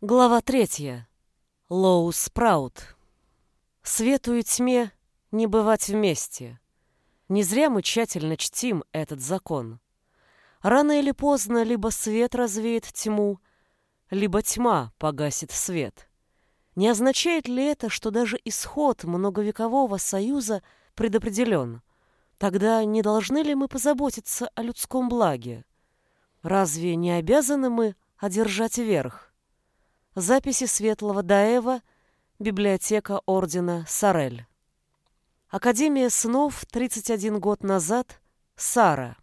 Глава третья. Лоу Спраут. Свету и тьме не бывать вместе. Не зря мы тщательно чтим этот закон. Рано или поздно либо свет развеет тьму, либо тьма погасит свет. Не означает ли это, что даже исход многовекового союза предопределен? Тогда не должны ли мы позаботиться о людском благе? Разве не обязаны мы одержать верх? Записи Светлого Даева, библиотека ордена Сарель. Академия снов 31 год назад, Сара.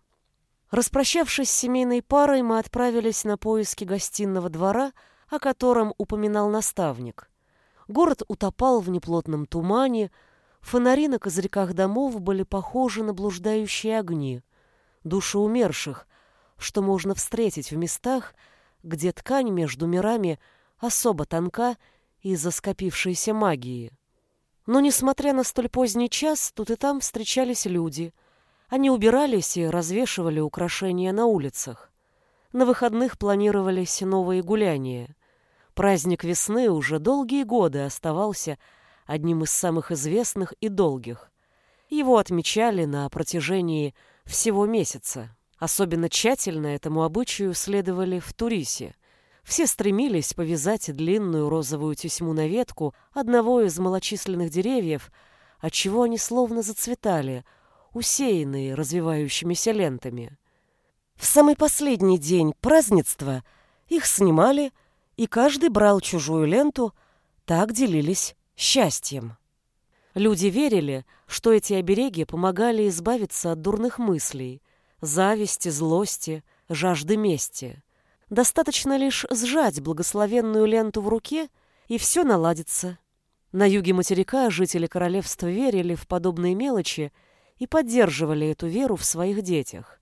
Распрощавшись с семейной парой, мы отправились на поиски гостиного двора, о котором упоминал наставник. Город утопал в неплотном тумане, фонари на козырьках домов были похожи на блуждающие огни, души умерших, что можно встретить в местах, где ткань между мирами – особо тонка из-за скопившейся магии. Но, несмотря на столь поздний час, тут и там встречались люди. Они убирались и развешивали украшения на улицах. На выходных планировались новые гуляния. Праздник весны уже долгие годы оставался одним из самых известных и долгих. Его отмечали на протяжении всего месяца. Особенно тщательно этому обычаю следовали в Турисе – все стремились повязать длинную розовую тесьму на ветку одного из малочисленных деревьев, отчего они словно зацветали, усеянные развивающимися лентами. В самый последний день празднества их снимали, и каждый брал чужую ленту, так делились счастьем. Люди верили, что эти обереги помогали избавиться от дурных мыслей, зависти, злости, жажды мести. Достаточно лишь сжать благословенную ленту в руке, и все наладится. На юге материка жители королевства верили в подобные мелочи и поддерживали эту веру в своих детях.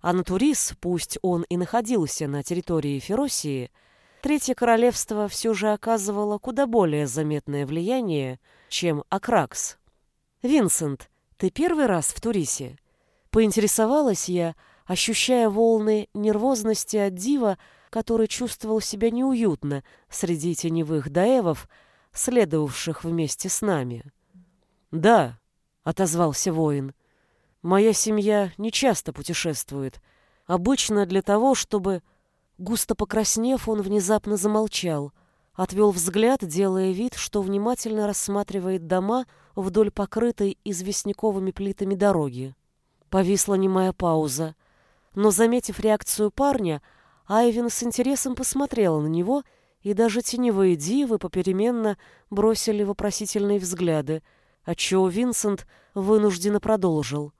А на Турис, пусть он и находился на территории Феросии, Третье королевство все же оказывало куда более заметное влияние, чем Акракс. «Винсент, ты первый раз в Турисе?» Поинтересовалась я, ощущая волны нервозности от дива, который чувствовал себя неуютно среди теневых даевов, следовавших вместе с нами. «Да», — отозвался воин, — «моя семья не часто путешествует, обычно для того, чтобы...» Густо покраснев, он внезапно замолчал, отвел взгляд, делая вид, что внимательно рассматривает дома вдоль покрытой известняковыми плитами дороги. Повисла немая пауза — но, заметив реакцию парня, Айвин с интересом посмотрела на него, и даже теневые дивы попеременно бросили вопросительные взгляды, отчего Винсент вынужденно продолжил.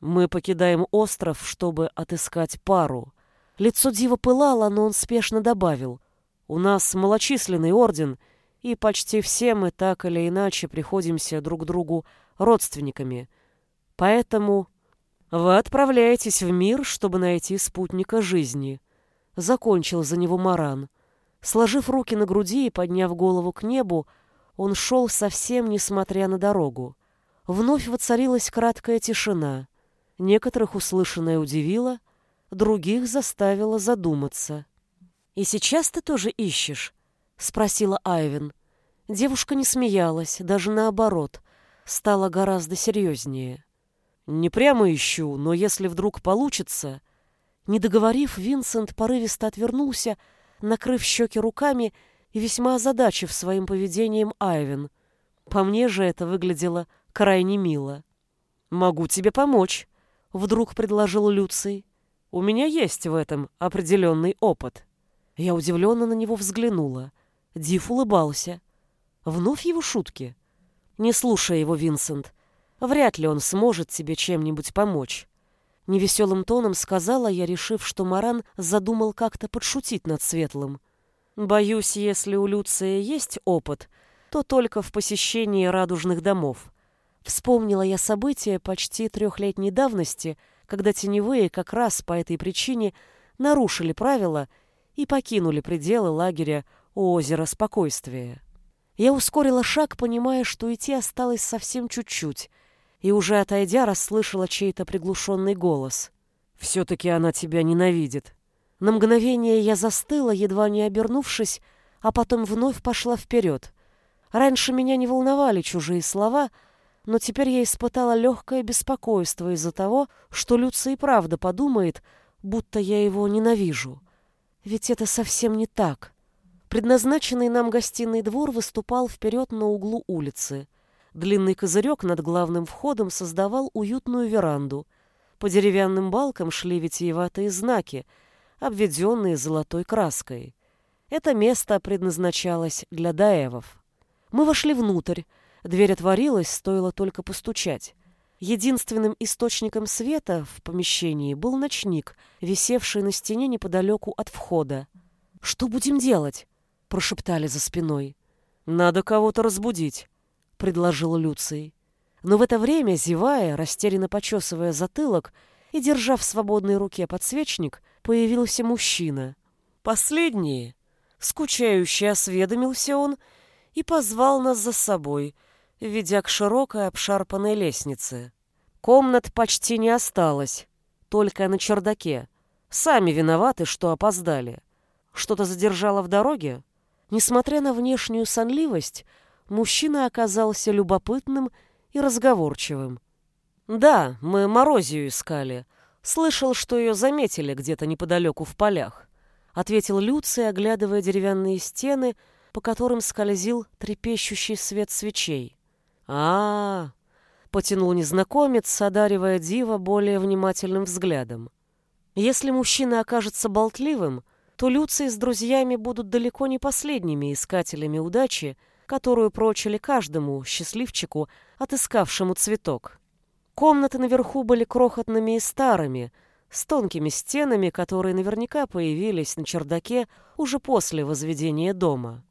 «Мы покидаем остров, чтобы отыскать пару». Лицо дива пылало, но он спешно добавил. «У нас малочисленный орден, и почти все мы так или иначе приходимся друг другу родственниками. Поэтому вы отправляетесь в мир, чтобы найти спутника жизни. Закончил за него Маран. Сложив руки на груди и подняв голову к небу, он шел совсем несмотря на дорогу. Вновь воцарилась краткая тишина. Некоторых услышанное удивило, других заставило задуматься. «И сейчас ты тоже ищешь?» — спросила Айвен. Девушка не смеялась, даже наоборот, стала гораздо серьезнее. Не прямо ищу, но если вдруг получится... Не договорив, Винсент порывисто отвернулся, накрыв щеки руками и весьма озадачив своим поведением Айвен. По мне же это выглядело крайне мило. «Могу тебе помочь», — вдруг предложил Люций. «У меня есть в этом определенный опыт». Я удивленно на него взглянула. Див улыбался. Вновь его шутки. Не слушая его, Винсент, Вряд ли он сможет тебе чем-нибудь помочь. Невеселым тоном сказала я, решив, что Маран задумал как-то подшутить над Светлым. Боюсь, если у Люция есть опыт, то только в посещении радужных домов. Вспомнила я события почти трехлетней давности, когда теневые как раз по этой причине нарушили правила и покинули пределы лагеря у озера Спокойствия. Я ускорила шаг, понимая, что идти осталось совсем чуть-чуть, и уже отойдя расслышала чей-то приглушенный голос. «Все-таки она тебя ненавидит». На мгновение я застыла, едва не обернувшись, а потом вновь пошла вперед. Раньше меня не волновали чужие слова, но теперь я испытала легкое беспокойство из-за того, что Люций и правда подумает, будто я его ненавижу. Ведь это совсем не так. Предназначенный нам гостиный двор выступал вперед на углу улицы. Длинный козырек над главным входом создавал уютную веранду. По деревянным балкам шли витиеватые знаки, обведенные золотой краской. Это место предназначалось для даевов. Мы вошли внутрь. Дверь отворилась, стоило только постучать. Единственным источником света в помещении был ночник, висевший на стене неподалеку от входа. «Что будем делать?» — прошептали за спиной. «Надо кого-то разбудить», — предложил Люций. Но в это время, зевая, растерянно почесывая затылок и держа в свободной руке подсвечник, появился мужчина. Последний, скучающе осведомился он и позвал нас за собой, ведя к широкой обшарпанной лестнице. Комнат почти не осталось, только на чердаке. Сами виноваты, что опоздали. Что-то задержало в дороге? Несмотря на внешнюю сонливость, мужчина оказался любопытным и разговорчивым. «Да, мы Морозию искали. Слышал, что ее заметили где-то неподалеку в полях», — ответил Люций, оглядывая деревянные стены, по которым скользил трепещущий свет свечей. а, -а, -а потянул незнакомец, одаривая Дива более внимательным взглядом. «Если мужчина окажется болтливым, то Люций с друзьями будут далеко не последними искателями удачи, которую прочили каждому счастливчику, отыскавшему цветок. Комнаты наверху были крохотными и старыми, с тонкими стенами, которые наверняка появились на чердаке уже после возведения дома.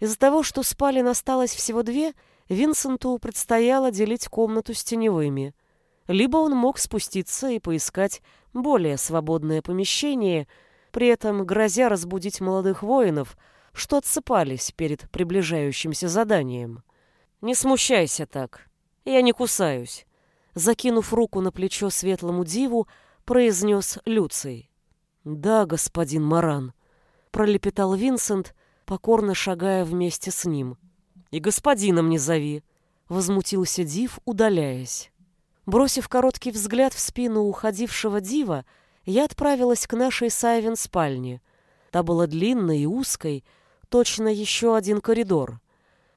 Из-за того, что спален осталось всего две, Винсенту предстояло делить комнату с теневыми. Либо он мог спуститься и поискать более свободное помещение – при этом грозя разбудить молодых воинов, что отсыпались перед приближающимся заданием. «Не смущайся так, я не кусаюсь», — закинув руку на плечо светлому диву, произнес Люций. «Да, господин Маран», — пролепетал Винсент, покорно шагая вместе с ним. «И господином не зови», — возмутился Див, удаляясь. Бросив короткий взгляд в спину уходившего Дива, я отправилась к нашей Сайвен спальне. Та была длинной и узкой, точно еще один коридор.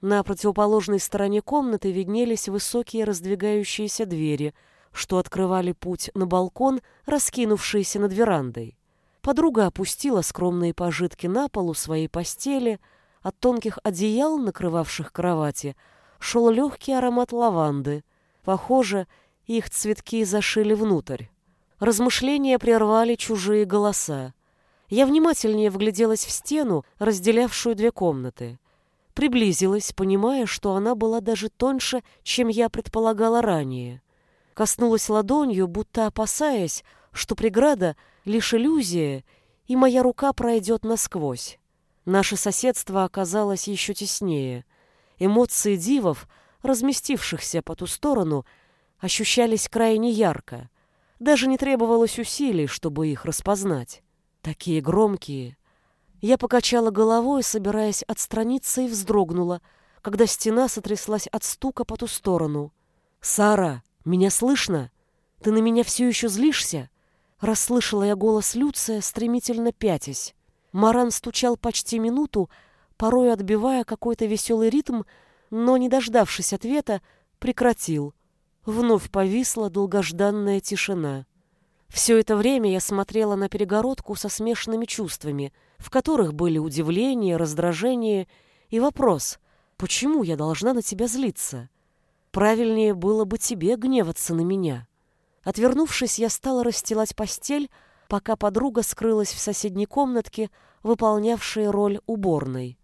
На противоположной стороне комнаты виднелись высокие раздвигающиеся двери, что открывали путь на балкон, раскинувшийся над верандой. Подруга опустила скромные пожитки на полу своей постели, от тонких одеял, накрывавших кровати, шел легкий аромат лаванды. Похоже, их цветки зашили внутрь. Размышления прервали чужие голоса. Я внимательнее вгляделась в стену, разделявшую две комнаты. Приблизилась, понимая, что она была даже тоньше, чем я предполагала ранее. Коснулась ладонью, будто опасаясь, что преграда — лишь иллюзия, и моя рука пройдет насквозь. Наше соседство оказалось еще теснее. Эмоции дивов, разместившихся по ту сторону, ощущались крайне ярко — даже не требовалось усилий, чтобы их распознать. Такие громкие. Я покачала головой, собираясь отстраниться, и вздрогнула, когда стена сотряслась от стука по ту сторону. «Сара, меня слышно? Ты на меня все еще злишься?» Расслышала я голос Люция, стремительно пятясь. Маран стучал почти минуту, порой отбивая какой-то веселый ритм, но, не дождавшись ответа, прекратил — Вновь повисла долгожданная тишина. Все это время я смотрела на перегородку со смешанными чувствами, в которых были удивление, раздражение и вопрос, почему я должна на тебя злиться? Правильнее было бы тебе гневаться на меня. Отвернувшись, я стала расстилать постель, пока подруга скрылась в соседней комнатке, выполнявшей роль уборной.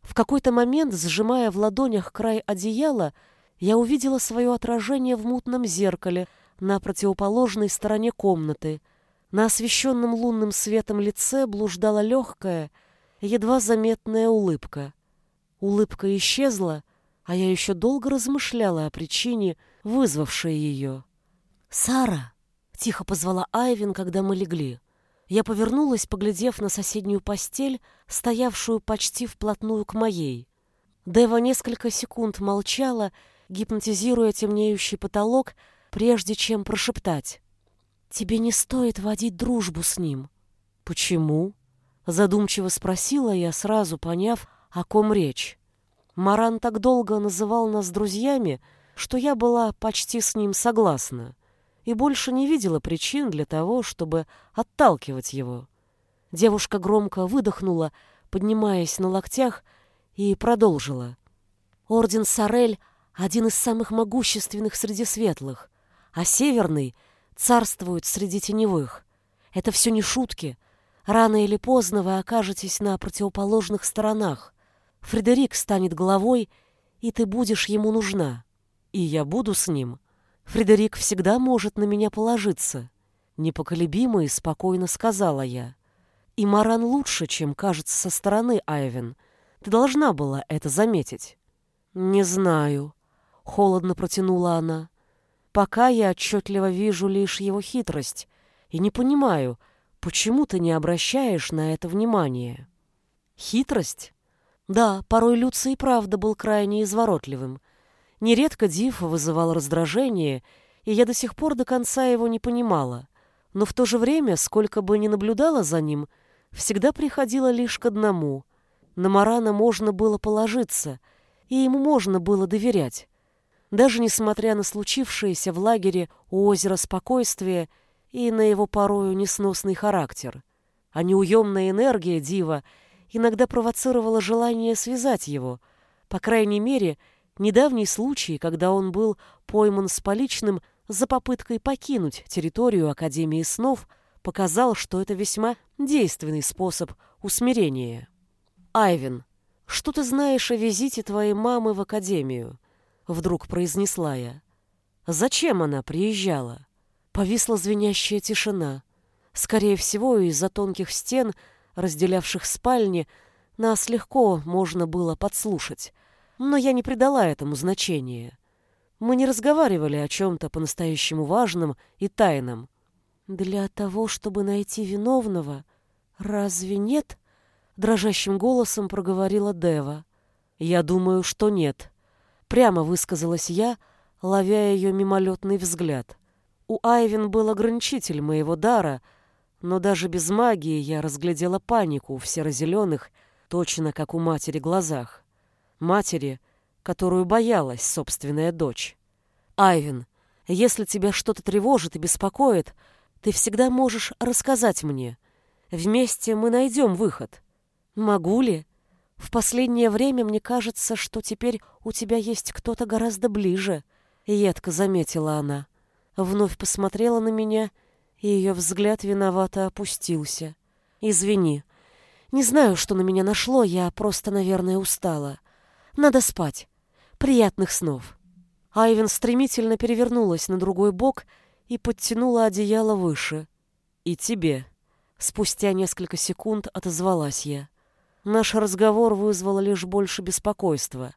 В какой-то момент, сжимая в ладонях край одеяла, я увидела свое отражение в мутном зеркале на противоположной стороне комнаты. На освещенном лунным светом лице блуждала легкая, едва заметная улыбка. Улыбка исчезла, а я еще долго размышляла о причине, вызвавшей ее. «Сара!» — тихо позвала Айвин, когда мы легли. Я повернулась, поглядев на соседнюю постель, стоявшую почти вплотную к моей. Дева несколько секунд молчала, гипнотизируя темнеющий потолок, прежде чем прошептать. «Тебе не стоит водить дружбу с ним». «Почему?» — задумчиво спросила я, сразу поняв, о ком речь. Маран так долго называл нас друзьями, что я была почти с ним согласна и больше не видела причин для того, чтобы отталкивать его. Девушка громко выдохнула, поднимаясь на локтях, и продолжила. Орден Сарель — один из самых могущественных среди светлых, а Северный царствует среди теневых. Это все не шутки. Рано или поздно вы окажетесь на противоположных сторонах. Фредерик станет главой, и ты будешь ему нужна. И я буду с ним. Фредерик всегда может на меня положиться. Непоколебимо и спокойно сказала я. И Маран лучше, чем кажется со стороны, Айвен. Ты должна была это заметить. Не знаю. Холодно протянула она. Пока я отчетливо вижу лишь его хитрость и не понимаю, почему ты не обращаешь на это внимания. Хитрость? Да, порой Люций и правда был крайне изворотливым. Нередко Див вызывал раздражение, и я до сих пор до конца его не понимала. Но в то же время, сколько бы ни наблюдала за ним, всегда приходила лишь к одному. На Марана можно было положиться, и ему можно было доверять. Даже несмотря на случившееся в лагере у озера спокойствие и на его порою несносный характер. А неуемная энергия Дива иногда провоцировала желание связать его, по крайней мере, Недавний случай, когда он был пойман с поличным за попыткой покинуть территорию Академии снов, показал, что это весьма действенный способ усмирения. «Айвен, что ты знаешь о визите твоей мамы в Академию?» Вдруг произнесла я. «Зачем она приезжала?» Повисла звенящая тишина. Скорее всего, из-за тонких стен, разделявших спальни, нас легко можно было подслушать — но я не придала этому значения. Мы не разговаривали о чем-то по-настоящему важном и тайном. «Для того, чтобы найти виновного, разве нет?» Дрожащим голосом проговорила Дева. «Я думаю, что нет», — прямо высказалась я, ловя ее мимолетный взгляд. У Айвен был ограничитель моего дара, но даже без магии я разглядела панику в серо-зеленых, точно как у матери, глазах матери, которую боялась собственная дочь. «Айвен, если тебя что-то тревожит и беспокоит, ты всегда можешь рассказать мне. Вместе мы найдем выход. Могу ли? В последнее время мне кажется, что теперь у тебя есть кто-то гораздо ближе», — едко заметила она. Вновь посмотрела на меня, и ее взгляд виновато опустился. «Извини. Не знаю, что на меня нашло, я просто, наверное, устала. Надо спать. Приятных снов. Айвен стремительно перевернулась на другой бок и подтянула одеяло выше. И тебе. Спустя несколько секунд отозвалась я. Наш разговор вызвал лишь больше беспокойства.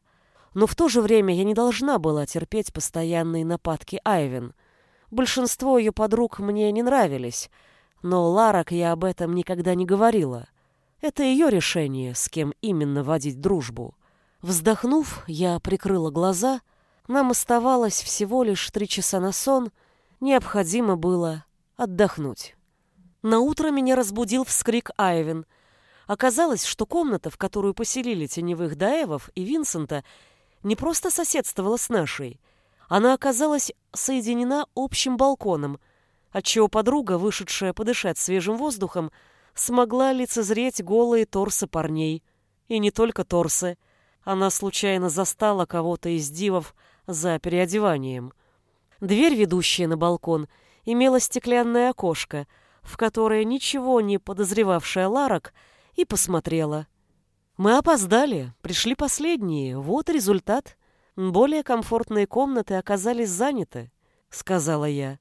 Но в то же время я не должна была терпеть постоянные нападки Айвен. Большинство ее подруг мне не нравились, но Ларак я об этом никогда не говорила. Это ее решение, с кем именно водить дружбу. Вздохнув, я прикрыла глаза. Нам оставалось всего лишь три часа на сон. Необходимо было отдохнуть. На утро меня разбудил вскрик Айвен. Оказалось, что комната, в которую поселили теневых Даевов и Винсента, не просто соседствовала с нашей. Она оказалась соединена общим балконом, отчего подруга, вышедшая подышать свежим воздухом, смогла лицезреть голые торсы парней. И не только торсы — она случайно застала кого-то из дивов за переодеванием. Дверь, ведущая на балкон, имела стеклянное окошко, в которое ничего не подозревавшая Ларок и посмотрела. Мы опоздали, пришли последние, вот результат. Более комфортные комнаты оказались заняты, сказала я.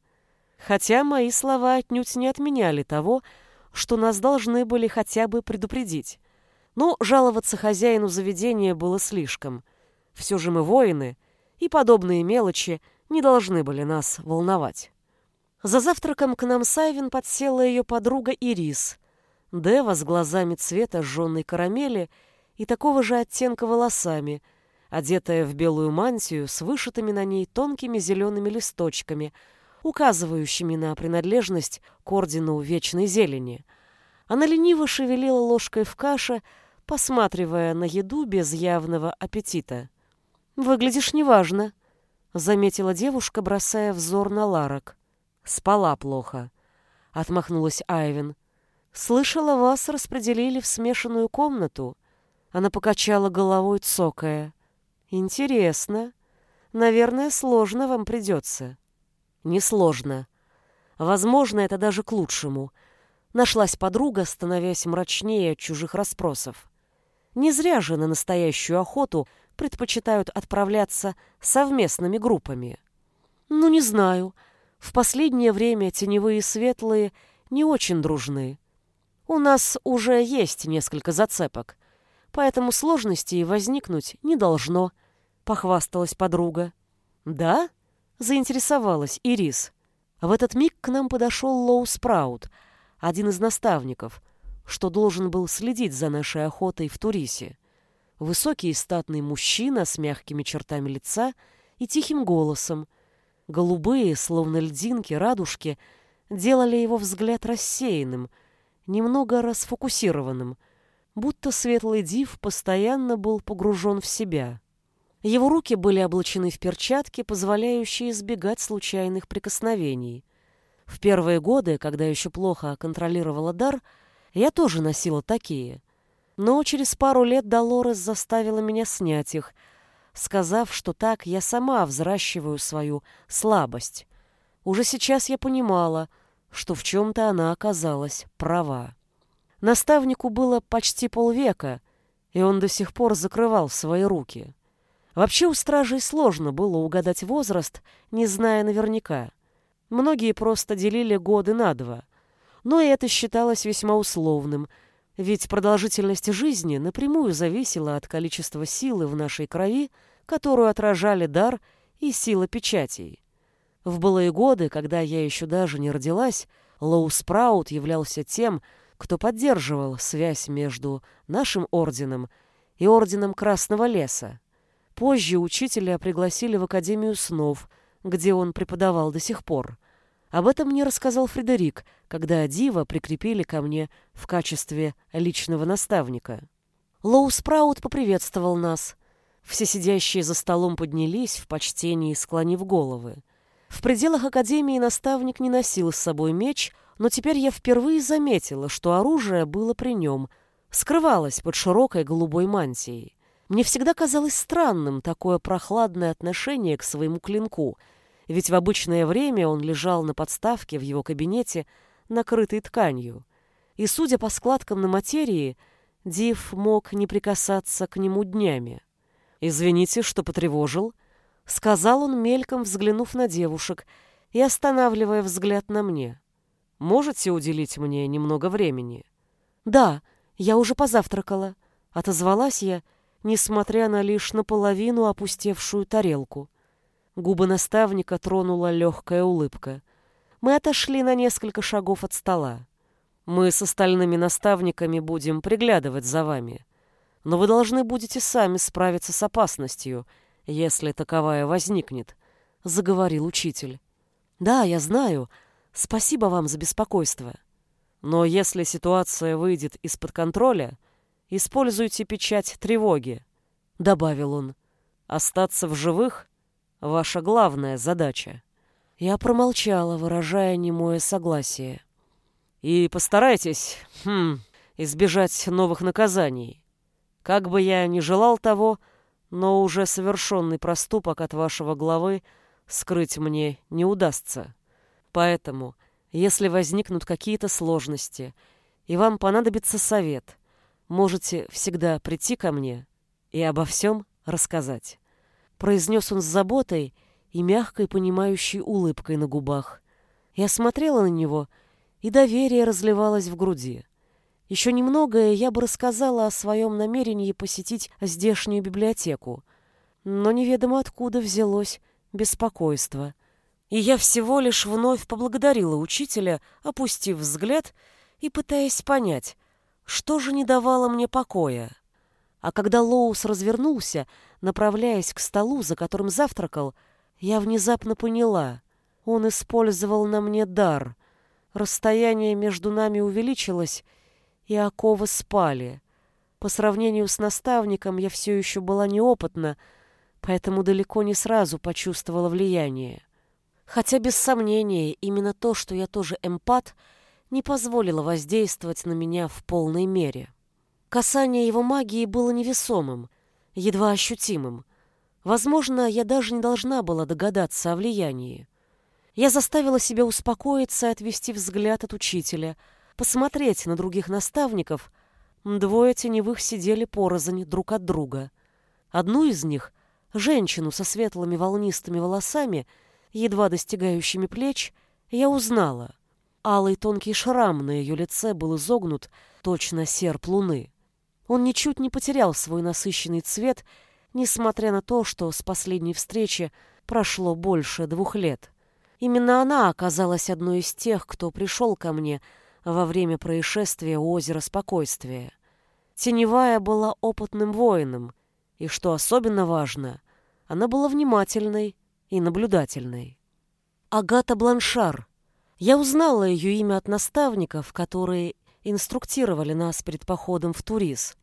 Хотя мои слова отнюдь не отменяли того, что нас должны были хотя бы предупредить. Но жаловаться хозяину заведения было слишком. Все же мы воины, и подобные мелочи не должны были нас волновать. За завтраком к нам Сайвин подсела ее подруга Ирис. Дева с глазами цвета жженной карамели и такого же оттенка волосами, одетая в белую мантию с вышитыми на ней тонкими зелеными листочками, указывающими на принадлежность к ордену вечной зелени. Она лениво шевелила ложкой в каше, посматривая на еду без явного аппетита. «Выглядишь неважно», — заметила девушка, бросая взор на Ларок. «Спала плохо», — отмахнулась Айвен. «Слышала, вас распределили в смешанную комнату». Она покачала головой, цокая. «Интересно. Наверное, сложно вам придется». «Несложно. Возможно, это даже к лучшему». Нашлась подруга, становясь мрачнее от чужих расспросов. Не зря же на настоящую охоту предпочитают отправляться совместными группами. Ну, не знаю. В последнее время теневые и светлые не очень дружны. У нас уже есть несколько зацепок, поэтому сложностей возникнуть не должно, похвасталась подруга. Да? Заинтересовалась Ирис. В этот миг к нам подошел Лоу Спраут, один из наставников, что должен был следить за нашей охотой в Турисе. Высокий и статный мужчина с мягкими чертами лица и тихим голосом. Голубые, словно льдинки, радужки делали его взгляд рассеянным, немного расфокусированным, будто светлый див постоянно был погружен в себя. Его руки были облачены в перчатки, позволяющие избегать случайных прикосновений. В первые годы, когда еще плохо контролировала дар, я тоже носила такие. Но через пару лет Долорес заставила меня снять их, сказав, что так я сама взращиваю свою слабость. Уже сейчас я понимала, что в чем-то она оказалась права. Наставнику было почти полвека, и он до сих пор закрывал свои руки. Вообще у стражей сложно было угадать возраст, не зная наверняка. Многие просто делили годы на два но и это считалось весьма условным, ведь продолжительность жизни напрямую зависела от количества силы в нашей крови, которую отражали дар и сила печатей. В былые годы, когда я еще даже не родилась, Лоу Спраут являлся тем, кто поддерживал связь между нашим орденом и орденом Красного Леса. Позже учителя пригласили в Академию снов, где он преподавал до сих пор. Об этом мне рассказал Фредерик, когда Дива прикрепили ко мне в качестве личного наставника. Лоу Спраут поприветствовал нас. Все сидящие за столом поднялись в почтении, склонив головы. В пределах Академии наставник не носил с собой меч, но теперь я впервые заметила, что оружие было при нем, скрывалось под широкой голубой мантией. Мне всегда казалось странным такое прохладное отношение к своему клинку — ведь в обычное время он лежал на подставке в его кабинете, накрытый тканью. И, судя по складкам на материи, Див мог не прикасаться к нему днями. «Извините, что потревожил», — сказал он, мельком взглянув на девушек и останавливая взгляд на мне. «Можете уделить мне немного времени?» «Да, я уже позавтракала», — отозвалась я, несмотря на лишь наполовину опустевшую тарелку. Губы наставника тронула легкая улыбка. Мы отошли на несколько шагов от стола. Мы с остальными наставниками будем приглядывать за вами. Но вы должны будете сами справиться с опасностью, если таковая возникнет, — заговорил учитель. Да, я знаю. Спасибо вам за беспокойство. Но если ситуация выйдет из-под контроля, используйте печать тревоги, — добавил он. Остаться в живых ваша главная задача. Я промолчала, выражая немое согласие. И постарайтесь, хм, избежать новых наказаний. Как бы я ни желал того, но уже совершенный проступок от вашего главы скрыть мне не удастся. Поэтому, если возникнут какие-то сложности, и вам понадобится совет, можете всегда прийти ко мне и обо всем рассказать произнес он с заботой и мягкой понимающей улыбкой на губах. Я смотрела на него, и доверие разливалось в груди. Еще немного, я бы рассказала о своем намерении посетить здешнюю библиотеку. Но неведомо откуда взялось беспокойство. И я всего лишь вновь поблагодарила учителя, опустив взгляд и пытаясь понять, что же не давало мне покоя. А когда Лоус развернулся, направляясь к столу, за которым завтракал, я внезапно поняла, он использовал на мне дар. Расстояние между нами увеличилось, и оковы спали. По сравнению с наставником я все еще была неопытна, поэтому далеко не сразу почувствовала влияние. Хотя без сомнения именно то, что я тоже эмпат, не позволило воздействовать на меня в полной мере. Касание его магии было невесомым, едва ощутимым. Возможно, я даже не должна была догадаться о влиянии. Я заставила себя успокоиться и отвести взгляд от учителя, посмотреть на других наставников. Двое теневых сидели порознь друг от друга. Одну из них, женщину со светлыми волнистыми волосами, едва достигающими плеч, я узнала. Алый тонкий шрам на ее лице был изогнут, точно серп луны. Он ничуть не потерял свой насыщенный цвет, несмотря на то, что с последней встречи прошло больше двух лет. Именно она оказалась одной из тех, кто пришел ко мне во время происшествия у озера Спокойствия. Теневая была опытным воином, и, что особенно важно, она была внимательной и наблюдательной. Агата Бланшар. Я узнала ее имя от наставников, которые инструктировали нас перед походом в Турис.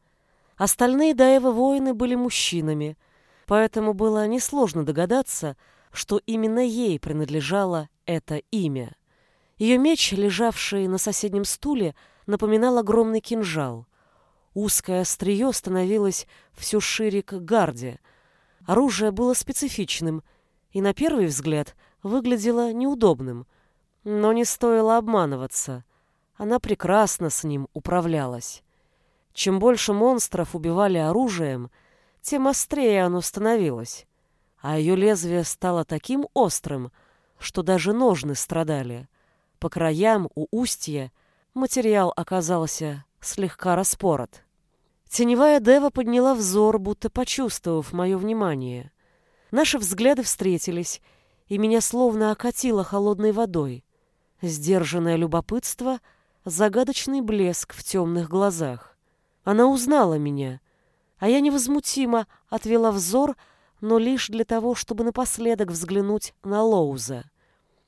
Остальные Даевы воины были мужчинами, поэтому было несложно догадаться, что именно ей принадлежало это имя. Ее меч, лежавший на соседнем стуле, напоминал огромный кинжал. Узкое острие становилось все шире к гарде. Оружие было специфичным и, на первый взгляд, выглядело неудобным. Но не стоило обманываться. Она прекрасно с ним управлялась. Чем больше монстров убивали оружием, тем острее оно становилось. А ее лезвие стало таким острым, что даже ножны страдали. По краям у устья материал оказался слегка распорот. Теневая дева подняла взор, будто почувствовав мое внимание. Наши взгляды встретились, и меня словно окатило холодной водой. Сдержанное любопытство, загадочный блеск в темных глазах. Она узнала меня, а я невозмутимо отвела взор, но лишь для того, чтобы напоследок взглянуть на Лоуза.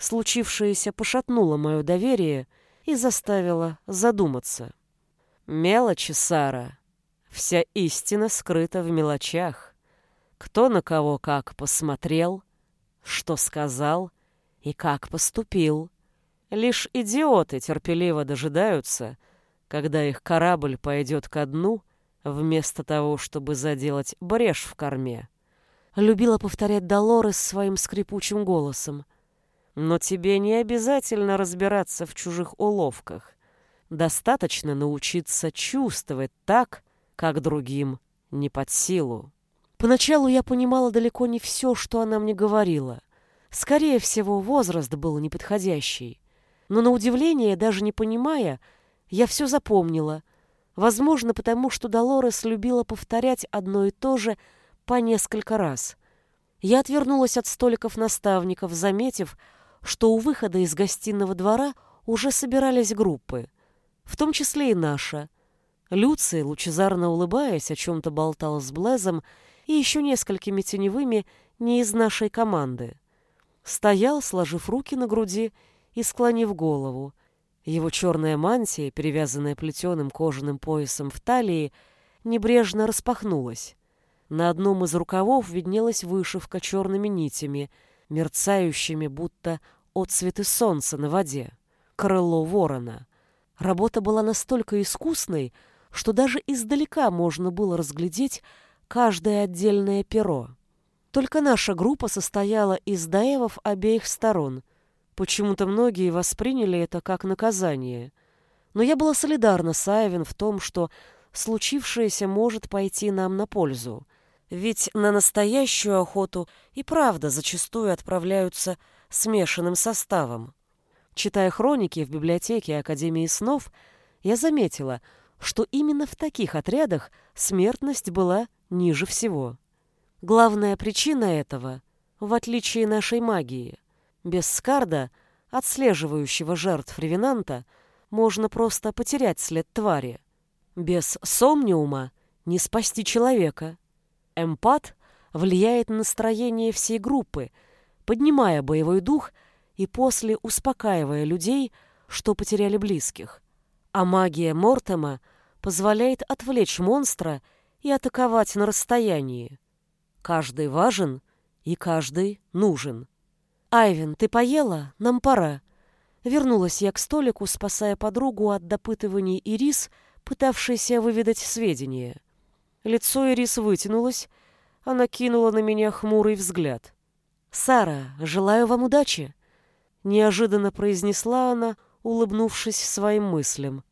Случившееся пошатнуло мое доверие и заставило задуматься. Мелочи, Сара. Вся истина скрыта в мелочах. Кто на кого как посмотрел, что сказал и как поступил. Лишь идиоты терпеливо дожидаются — когда их корабль пойдет ко дну, вместо того, чтобы заделать брешь в корме. Любила повторять Долорес своим скрипучим голосом. Но тебе не обязательно разбираться в чужих уловках. Достаточно научиться чувствовать так, как другим не под силу. Поначалу я понимала далеко не все, что она мне говорила. Скорее всего, возраст был неподходящий. Но на удивление, даже не понимая, я все запомнила. Возможно, потому что Долорес любила повторять одно и то же по несколько раз. Я отвернулась от столиков наставников, заметив, что у выхода из гостиного двора уже собирались группы, в том числе и наша. Люция, лучезарно улыбаясь, о чем-то болтала с Блезом и еще несколькими теневыми не из нашей команды. Стоял, сложив руки на груди и склонив голову, его черная мантия, перевязанная плетеным кожаным поясом в талии, небрежно распахнулась. На одном из рукавов виднелась вышивка черными нитями, мерцающими, будто отцветы солнца на воде. Крыло ворона. Работа была настолько искусной, что даже издалека можно было разглядеть каждое отдельное перо. Только наша группа состояла из даевов обеих сторон, Почему-то многие восприняли это как наказание. Но я была солидарна с Айвен в том, что случившееся может пойти нам на пользу. Ведь на настоящую охоту и правда зачастую отправляются смешанным составом. Читая хроники в библиотеке Академии снов, я заметила, что именно в таких отрядах смертность была ниже всего. Главная причина этого, в отличие нашей магии – Без скарда, отслеживающего жертв ревенанта, можно просто потерять след твари. Без сомниума не спасти человека. Эмпат влияет на настроение всей группы, поднимая боевой дух и после успокаивая людей, что потеряли близких. А магия Мортема позволяет отвлечь монстра и атаковать на расстоянии. Каждый важен и каждый нужен. «Айвен, ты поела? Нам пора». Вернулась я к столику, спасая подругу от допытываний Ирис, пытавшейся выведать сведения. Лицо Ирис вытянулось, она кинула на меня хмурый взгляд. «Сара, желаю вам удачи!» Неожиданно произнесла она, улыбнувшись своим мыслям.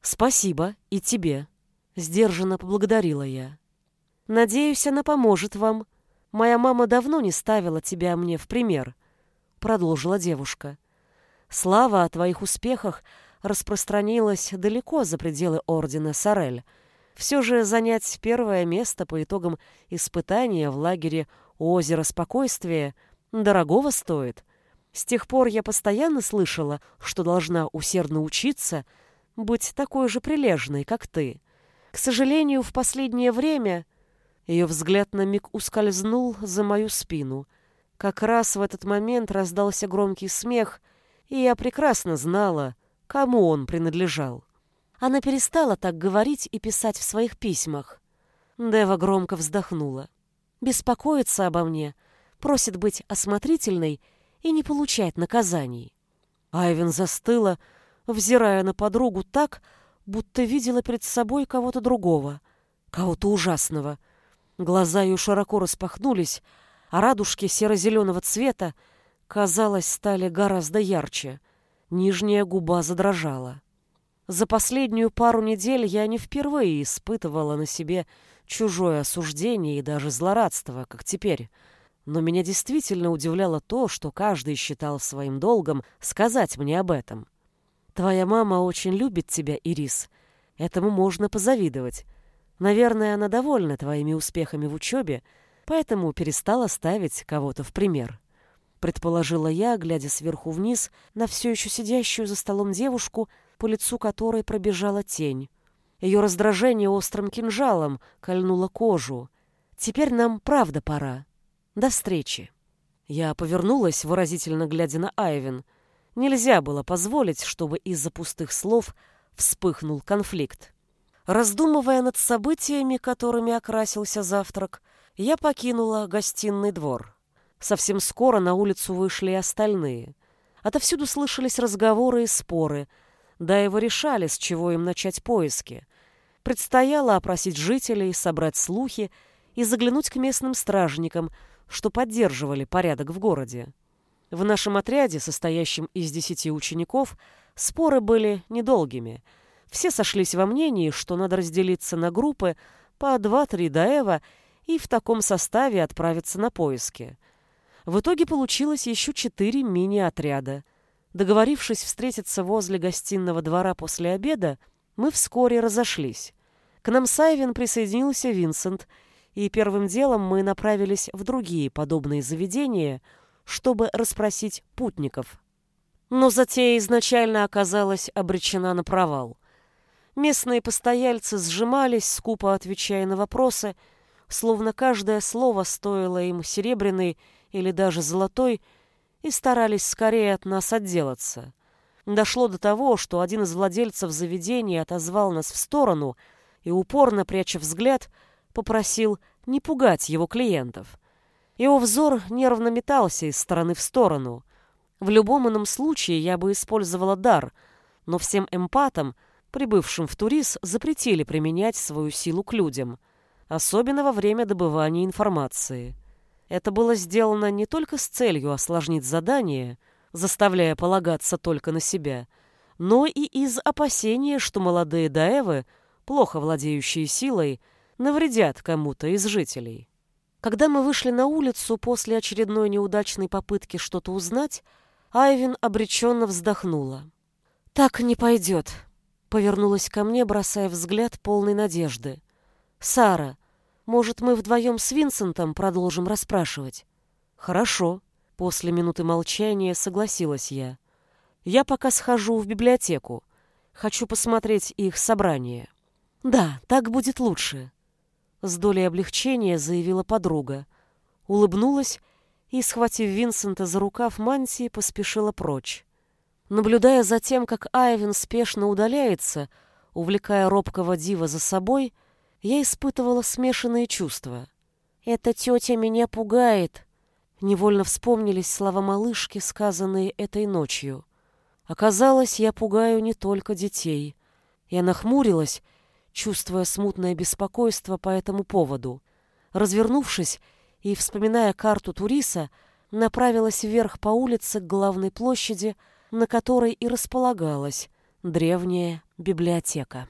«Спасибо, и тебе!» Сдержанно поблагодарила я. «Надеюсь, она поможет вам. Моя мама давно не ставила тебя мне в пример», продолжила девушка. «Слава о твоих успехах распространилась далеко за пределы Ордена Сорель. Все же занять первое место по итогам испытания в лагере «Озеро спокойствия» дорогого стоит. С тех пор я постоянно слышала, что должна усердно учиться, быть такой же прилежной, как ты. К сожалению, в последнее время ее взгляд на миг ускользнул за мою спину. Как раз в этот момент раздался громкий смех, и я прекрасно знала, кому он принадлежал. Она перестала так говорить и писать в своих письмах. Дева громко вздохнула. Беспокоится обо мне, просит быть осмотрительной и не получать наказаний. Айвен застыла, взирая на подругу так, будто видела перед собой кого-то другого, кого-то ужасного. Глаза ее широко распахнулись, а радужки серо-зеленого цвета, казалось, стали гораздо ярче. Нижняя губа задрожала. За последнюю пару недель я не впервые испытывала на себе чужое осуждение и даже злорадство, как теперь. Но меня действительно удивляло то, что каждый считал своим долгом сказать мне об этом. Твоя мама очень любит тебя, Ирис. Этому можно позавидовать. Наверное, она довольна твоими успехами в учебе, поэтому перестала ставить кого-то в пример. Предположила я, глядя сверху вниз на все еще сидящую за столом девушку, по лицу которой пробежала тень. Ее раздражение острым кинжалом кольнуло кожу. Теперь нам правда пора. До встречи. Я повернулась, выразительно глядя на Айвен. Нельзя было позволить, чтобы из-за пустых слов вспыхнул конфликт. Раздумывая над событиями, которыми окрасился завтрак, я покинула гостиный двор. Совсем скоро на улицу вышли и остальные. Отовсюду слышались разговоры и споры, да его решали, с чего им начать поиски. Предстояло опросить жителей, собрать слухи и заглянуть к местным стражникам, что поддерживали порядок в городе. В нашем отряде, состоящем из десяти учеников, споры были недолгими. Все сошлись во мнении, что надо разделиться на группы по два-три даэва и в таком составе отправиться на поиски. В итоге получилось еще четыре мини-отряда. Договорившись встретиться возле гостиного двора после обеда, мы вскоре разошлись. К нам с Айвен присоединился Винсент, и первым делом мы направились в другие подобные заведения – чтобы расспросить путников. Но затея изначально оказалась обречена на провал. Местные постояльцы сжимались, скупо отвечая на вопросы, словно каждое слово стоило им серебряной или даже золотой, и старались скорее от нас отделаться. Дошло до того, что один из владельцев заведения отозвал нас в сторону и, упорно пряча взгляд, попросил не пугать его клиентов. Его взор нервно метался из стороны в сторону. В любом ином случае я бы использовала дар, но всем эмпатам, прибывшим в Турис, запретили применять свою силу к людям, особенно во время добывания информации. Это было сделано не только с целью осложнить задание, заставляя полагаться только на себя, но и из опасения, что молодые даэвы, плохо владеющие силой, навредят кому-то из жителей. Когда мы вышли на улицу после очередной неудачной попытки что-то узнать, Айвин обреченно вздохнула. «Так не пойдет», — повернулась ко мне, бросая взгляд полной надежды. «Сара, может, мы вдвоем с Винсентом продолжим расспрашивать?» «Хорошо», — После минуты молчания согласилась я. Я пока схожу в библиотеку. Хочу посмотреть их собрание. Да, так будет лучше. С долей облегчения заявила подруга. Улыбнулась и, схватив Винсента за рукав мантии, поспешила прочь. Наблюдая за тем, как Айвен спешно удаляется, увлекая робкого дива за собой, я испытывала смешанные чувства. «Эта тетя меня пугает», — невольно вспомнились слова малышки, сказанные этой ночью. Оказалось, я пугаю не только детей. Я нахмурилась, чувствуя смутное беспокойство по этому поводу. Развернувшись и, вспоминая карту Туриса, направилась вверх по улице к главной площади, на которой и располагалась древняя библиотека.